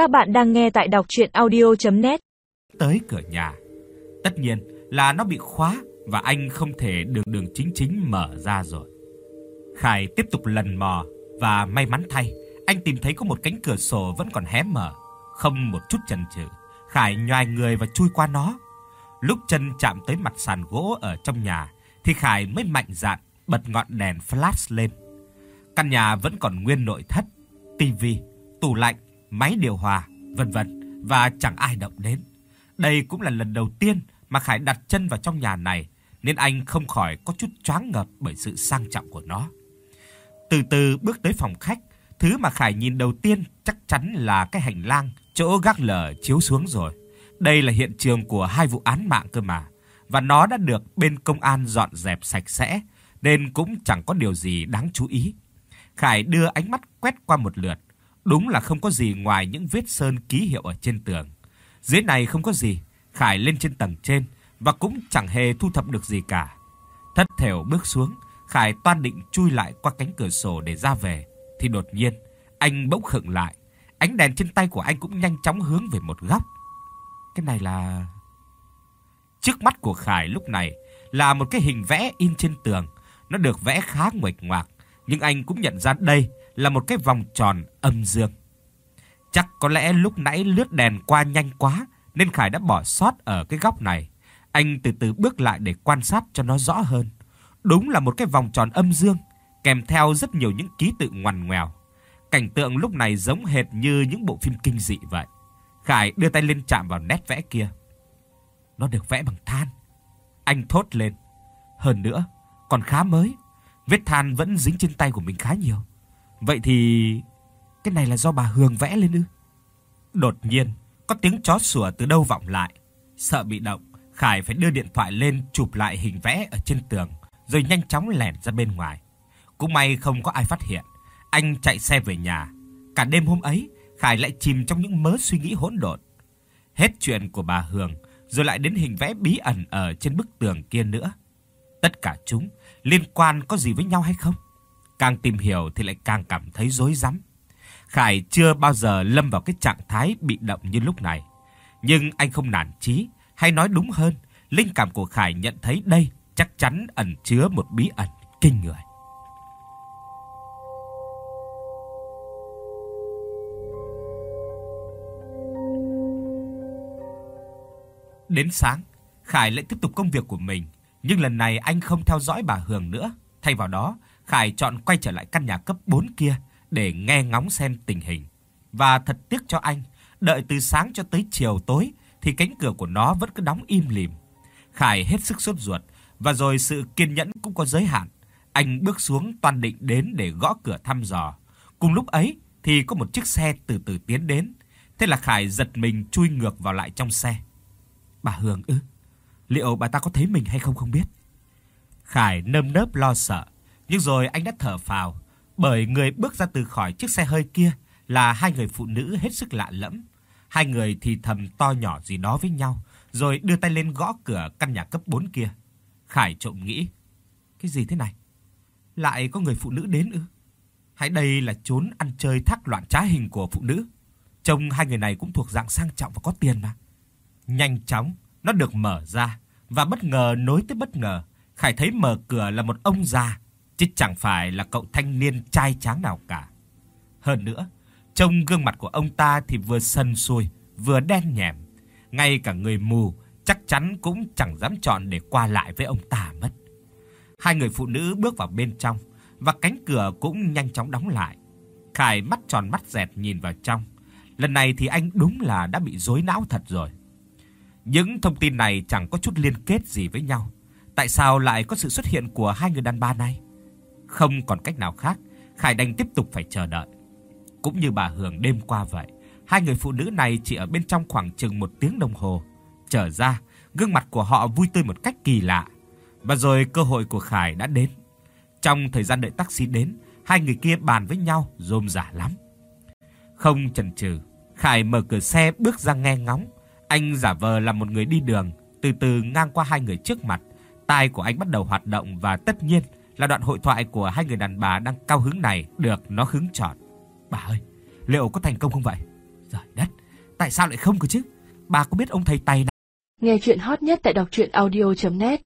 Các bạn đang nghe tại đọc audio net Tới cửa nhà. Tất nhiên là nó bị khóa và anh không thể đường đường chính chính mở ra rồi. Khải tiếp tục lần mò và may mắn thay, anh tìm thấy có một cánh cửa sổ vẫn còn hé mở, không một chút chần chừ. Khải nhoài người và chui qua nó. Lúc chân chạm tới mặt sàn gỗ ở trong nhà thì Khải mới mạnh dạn bật ngọn đèn flash lên. Căn nhà vẫn còn nguyên nội thất, tivi, tủ lạnh, máy điều hòa, vân vân và chẳng ai động đến. Đây cũng là lần đầu tiên mà Khải đặt chân vào trong nhà này nên anh không khỏi có chút choáng ngợp bởi sự sang trọng của nó. Từ từ bước tới phòng khách, thứ mà Khải nhìn đầu tiên chắc chắn là cái hành lang chỗ gác lở chiếu xuống rồi. Đây là hiện trường của hai vụ án mạng cơ mà, và nó đã được bên công an dọn dẹp sạch sẽ nên cũng chẳng có điều gì đáng chú ý. Khải đưa ánh mắt quét qua một lượt, đúng là không có gì ngoài những vết sơn ký hiệu ở trên tường. Dưới này không có gì, Khải lên trên tầng trên và cũng chẳng hề thu thập được gì cả. Thất thểu bước xuống, Khải toan định chui lại qua cánh cửa sổ để ra về thì đột nhiên anh bỗng khựng lại. Ánh đèn trên tay của anh cũng nhanh chóng hướng về một góc. Cái này là Trước mắt của Khải lúc này là một cái hình vẽ in trên tường, nó được vẽ khá nguệch ngoạc, nhưng anh cũng nhận ra đây là một cái vòng tròn âm dương. Chắc có lẽ lúc nãy lướt đèn qua nhanh quá nên Khải đã bỏ sót ở cái góc này. Anh từ từ bước lại để quan sát cho nó rõ hơn. Đúng là một cái vòng tròn âm dương, kèm theo rất nhiều những ký tự ngoằn ngoèo. Cảnh tượng lúc này giống hệt như những bộ phim kinh dị vậy. Khải đưa tay lên chạm vào nét vẽ kia. Nó được vẽ bằng than. Anh thốt lên. Hơn nữa, còn khá mới. Vết than vẫn dính trên tay của mình khá nhiều. Vậy thì cái này là do bà Hương vẽ lên ư? Đột nhiên, có tiếng chó sủa từ đâu vọng lại. Sợ bị động, Khải phải đưa điện thoại lên chụp lại hình vẽ ở trên tường, rồi nhanh chóng lẻn ra bên ngoài. Cũng may không có ai phát hiện. Anh chạy xe về nhà. Cả đêm hôm ấy, Khải lại chìm trong những mớ suy nghĩ hỗn độn. Hết chuyện của bà Hương, rồi lại đến hình vẽ bí ẩn ở trên bức tường kia nữa. Tất cả chúng liên quan có gì với nhau hay không? Càng tìm hiểu thì lại càng cảm thấy rối rắm. Khải chưa bao giờ lâm vào cái trạng thái bị động như lúc này, nhưng anh không nản chí, hay nói đúng hơn, linh cảm của Khải nhận thấy đây chắc chắn ẩn chứa một bí ẩn kinh người. Đến sáng, Khải lại tiếp tục công việc của mình, nhưng lần này anh không theo dõi bà Hường nữa, thay vào đó, Khải chọn quay trở lại căn nhà cấp 4 kia để nghe ngóng xem tình hình. Và thật tiếc cho anh, đợi từ sáng cho tới chiều tối thì cánh cửa của nó vẫn cứ đóng im lìm. Khải hết sức sốt ruột và rồi sự kiên nhẫn cũng có giới hạn. Anh bước xuống toan định đến để gõ cửa thăm dò. Cùng lúc ấy thì có một chiếc xe từ từ tiến đến. Thế là Khải giật mình chui ngược vào lại trong xe. Bà Hương ư? Liệu bà ta có thấy mình hay không không biết? Khải nơm nớp lo sợ, nhưng rồi anh đã thở phào, bởi người bước ra từ khỏi chiếc xe hơi kia là hai người phụ nữ hết sức lạ lẫm. Hai người thì thầm to nhỏ gì đó với nhau, rồi đưa tay lên gõ cửa căn nhà cấp 4 kia. Khải trộm nghĩ, cái gì thế này? Lại có người phụ nữ đến ư? hãy đây là trốn ăn chơi thác loạn trá hình của phụ nữ? Trông hai người này cũng thuộc dạng sang trọng và có tiền mà. Nhanh chóng, nó được mở ra và bất ngờ nối tiếp bất ngờ, Khải thấy mở cửa là một ông già, chứ chẳng phải là cậu thanh niên trai tráng nào cả. Hơn nữa, trông gương mặt của ông ta thì vừa sần sùi, vừa đen nhẻm, ngay cả người mù chắc chắn cũng chẳng dám chọn để qua lại với ông ta mất. Hai người phụ nữ bước vào bên trong và cánh cửa cũng nhanh chóng đóng lại. Khải mắt tròn mắt dẹt nhìn vào trong. Lần này thì anh đúng là đã bị rối não thật rồi. Những thông tin này chẳng có chút liên kết gì với nhau. Tại sao lại có sự xuất hiện của hai người đàn bà này? Không còn cách nào khác, Khải đành tiếp tục phải chờ đợi. Cũng như bà Hường đêm qua vậy, hai người phụ nữ này chỉ ở bên trong khoảng chừng một tiếng đồng hồ. Trở ra, gương mặt của họ vui tươi một cách kỳ lạ. Và rồi cơ hội của Khải đã đến. Trong thời gian đợi taxi đến, hai người kia bàn với nhau rôm rả lắm. Không chần chừ, Khải mở cửa xe bước ra nghe ngóng. Anh giả vờ là một người đi đường, từ từ ngang qua hai người trước mặt. Tai của anh bắt đầu hoạt động và tất nhiên là đoạn hội thoại của hai người đàn bà đang cao hứng này được nó hứng chọn. "Bà ơi, liệu có thành công không vậy?" Trời đất, tại sao lại không cơ chứ? Bà có biết ông thầy Tài Nghe chuyện hot nhất tại đọc truyện audio.net